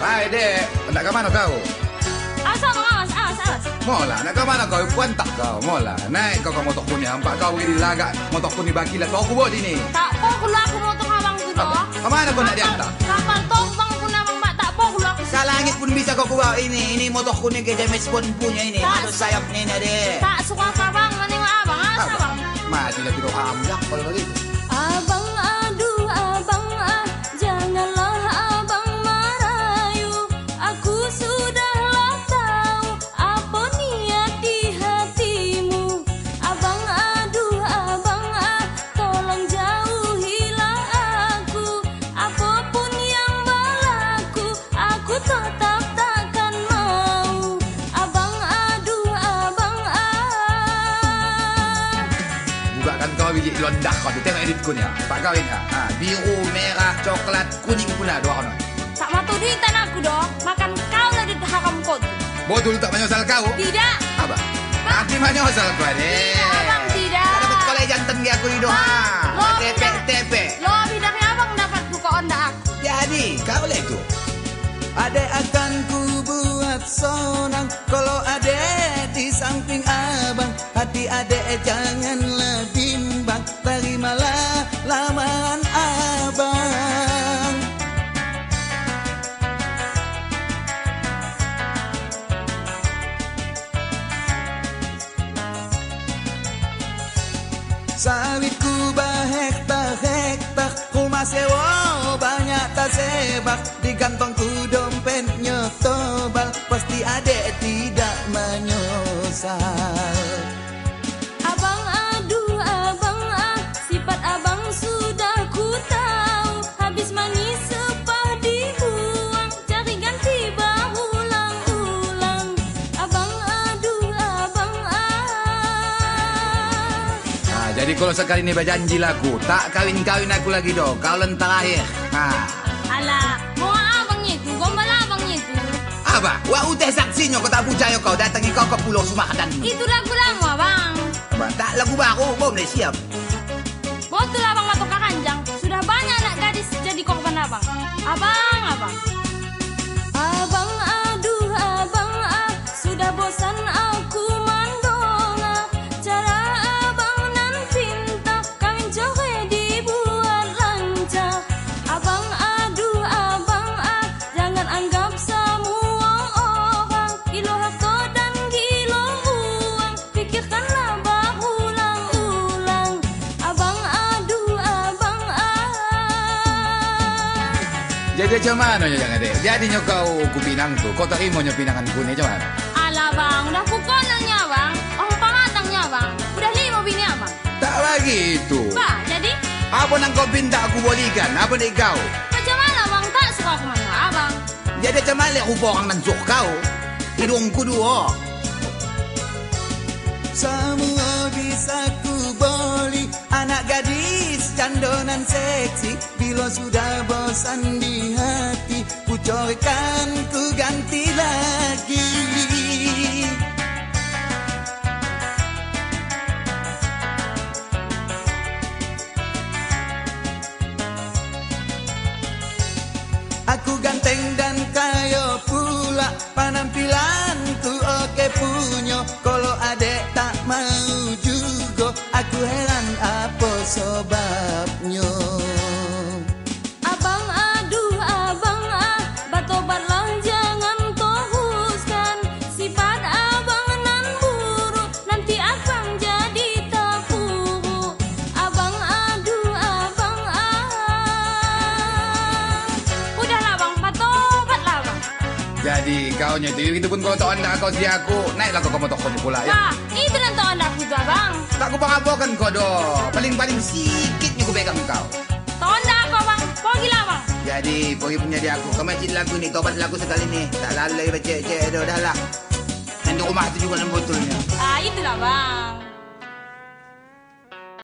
Hai dek, nak ke mana kau? Awas, awas, awas, awas. Mola, nak ke mana kau? Puan tak kau, mola. Naik kau ke motor kuni, nampak kau ini lagak motor kuni bagi lah. Kau kubur sini. Tak po kula aku motor abang tu Apa? doh. Ke mana kau nak diantar? Kapal tong bang pun abang mak tak po kula aku. Sa langit pun bisa kau kubawa ini. Ini motor kuning ke James Bond punya ini. Tak. Ada sayap ni ni dek. Tak suka ka bang menengok abang, awas Apa? abang. Mati lah tidur hamdak kalau begitu. Abang aduh londak kau tu. Tengok editku ni. Tak kawin ah. Ha, biru, merah, coklat, kuning pula dua kono. Tak matu duitan aku doh makan kau lah di haram kau tu. Betul tak menyesal kau? Tidak. Apa? Nanti menyesal kau dek. Tidak, abang, tidak. Tak dapat sekolah jantan ke aku hidup. Ah, Ha. lo Tepe, tepe. Lo bidangnya abang dapat buka onda aku. Jadi, kau lah itu. Adek akan ku buat sonang Kalau adek di samping abang Hati adek janganlah bimbang Terimalah lamaran abang. Sawitku bahektar-hektar Rumah sewa banyak tak sebak Di kantongku dompetnya tebal Pasti adek tidak menyesal kalau sekali ni berjanji laku, tak kawin-kawin aku lagi doh. Kau lentang akhir. Ha. Alah, mau abangnya itu, gombal abangnya itu. Apa? Wah, uteh saksinya kau tak percaya kau datangi kau ke Pulau Sumakan. Itu lagu lama bang. Apa? Tak lagu baru, belum dah siap. Jadi macam mana ya jangan dek? Jadinya kau ku pinang tu, kau terima nya pinangan ku ni macam mana? Alah bang, udah pukonannya bang Orang pamatangnya bang Udah lima bini abang Tak begitu. Pak, jadi Apa nang kau pinta aku bolikan? Apa ni kau? macam mana bang tak suka aku mana abang Jadi macam mana rupa orang nan suka kau? Hidungku dua. Semua bisa ku boli Anak gadis candonan seksi Bila sudah bosan di corekan ku ganti lagi. Aku ganteng dan kaya Jadi kau nya tu, pun kau tak anda kau si aku, naiklah kau ke motor kau pula ya. Wah, itu nanti anak aku tuh bang Tak ku pangapokan kau doh. Paling-paling sikitnya ku pegang kau. Tonda apa bang? Pergi lah bang. Jadi, pergi punya dia aku. Kau masjid lagu ni, tobat lagu sekali ni. Tak lalu lagi baca-baca dah lah. Nanti rumah tu juga lembutulnya. Ah itulah bang.